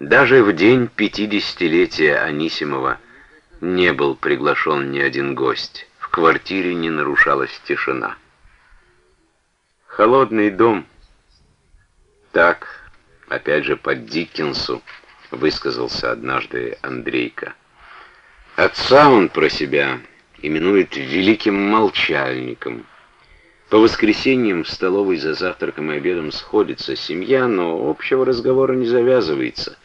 Даже в день пятидесятилетия Анисимова не был приглашен ни один гость. В квартире не нарушалась тишина. Холодный дом. Так, опять же, под Диккенсу высказался однажды Андрейка. Отца он про себя именует великим молчальником. По воскресеньям в столовой за завтраком и обедом сходится семья, но общего разговора не завязывается.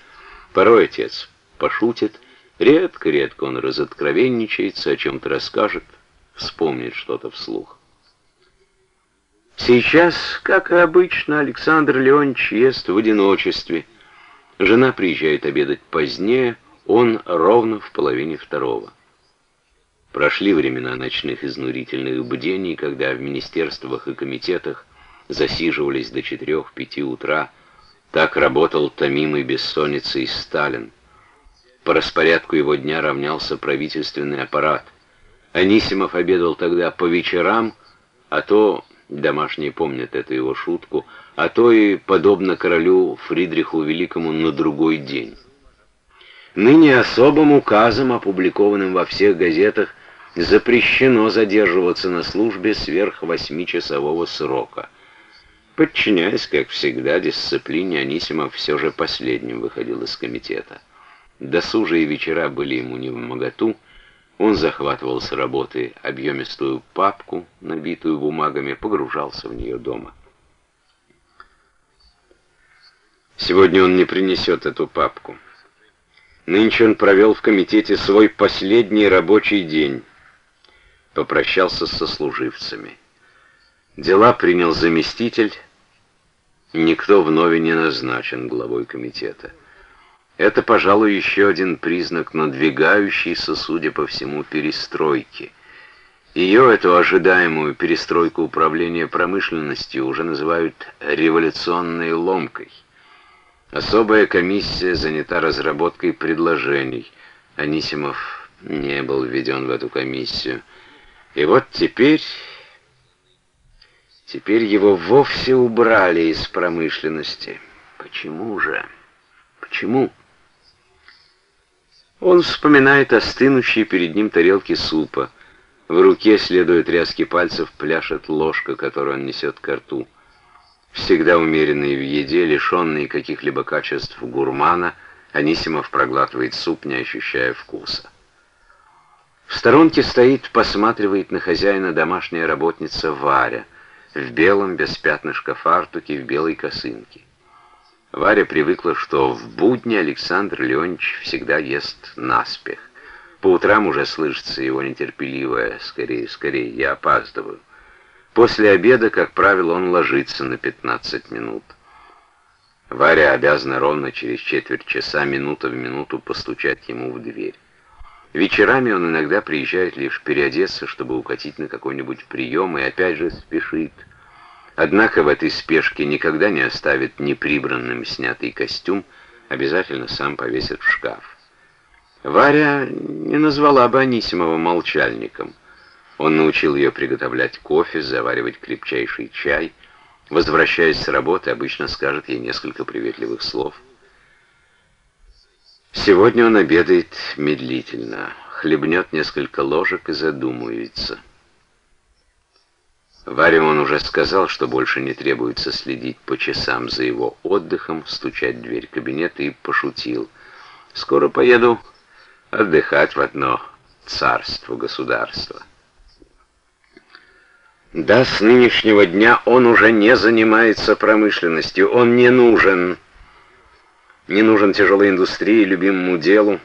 Порой отец пошутит, редко-редко он разоткровенничается, о чем-то расскажет, вспомнит что-то вслух. Сейчас, как и обычно, Александр Леонидович ест в одиночестве. Жена приезжает обедать позднее, он ровно в половине второго. Прошли времена ночных изнурительных бдений, когда в министерствах и комитетах засиживались до четырех-пяти утра. Так работал томимый бессонницей Сталин. По распорядку его дня равнялся правительственный аппарат. Анисимов обедал тогда по вечерам, а то, домашние помнят эту его шутку, а то и, подобно королю Фридриху Великому, на другой день. Ныне особым указом, опубликованным во всех газетах, запрещено задерживаться на службе сверх восьмичасового срока. Подчиняясь, как всегда, дисциплине, Анисимов все же последним выходил из комитета. Досужие вечера были ему не в моготу, он захватывал с работы объемистую папку, набитую бумагами, погружался в нее дома. Сегодня он не принесет эту папку. Нынче он провел в комитете свой последний рабочий день попрощался со служивцами. Дела принял заместитель, никто вновь не назначен главой комитета. Это, пожалуй, еще один признак надвигающейся, судя по всему, перестройки. Ее, эту ожидаемую перестройку управления промышленностью, уже называют революционной ломкой. Особая комиссия занята разработкой предложений. Анисимов не был введен в эту комиссию. И вот теперь... Теперь его вовсе убрали из промышленности. Почему же? Почему? Он вспоминает остынущие перед ним тарелки супа. В руке, следуя тряски пальцев, пляшет ложка, которую он несет к рту. Всегда умеренный в еде, лишенный каких-либо качеств гурмана, Анисимов проглатывает суп, не ощущая вкуса. В сторонке стоит, посматривает на хозяина домашняя работница Варя, в белом, без пятнышка фартуке, в белой косынке. Варя привыкла, что в будни Александр Леонидович всегда ест наспех. По утрам уже слышится его нетерпеливое «скорее, скорее, я опаздываю». После обеда, как правило, он ложится на 15 минут. Варя обязана ровно через четверть часа, минута в минуту, постучать ему в дверь. Вечерами он иногда приезжает лишь переодеться, чтобы укатить на какой-нибудь прием, и опять же спешит. Однако в этой спешке никогда не оставит неприбранным снятый костюм, обязательно сам повесит в шкаф. Варя не назвала бы Анисимова молчальником. Он научил ее приготовлять кофе, заваривать крепчайший чай. Возвращаясь с работы, обычно скажет ей несколько приветливых слов – Сегодня он обедает медлительно, хлебнет несколько ложек и задумывается. Варе он уже сказал, что больше не требуется следить по часам за его отдыхом, стучать в дверь кабинета и пошутил. «Скоро поеду отдыхать в одно царство, государство». Да, с нынешнего дня он уже не занимается промышленностью, он не нужен не нужен тяжелой индустрии, любимому делу.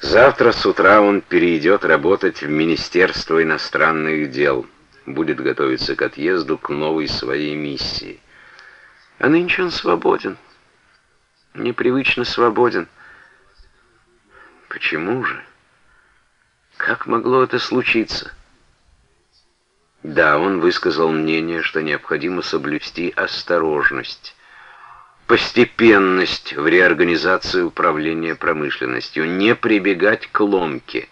Завтра с утра он перейдет работать в Министерство иностранных дел, будет готовиться к отъезду к новой своей миссии. А нынче он свободен, непривычно свободен. Почему же? Как могло это случиться? Да, он высказал мнение, что необходимо соблюсти осторожность, постепенность в реорганизации управления промышленностью, не прибегать к ломке.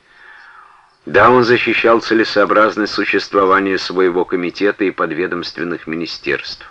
Да, он защищал целесообразность существования своего комитета и подведомственных министерств.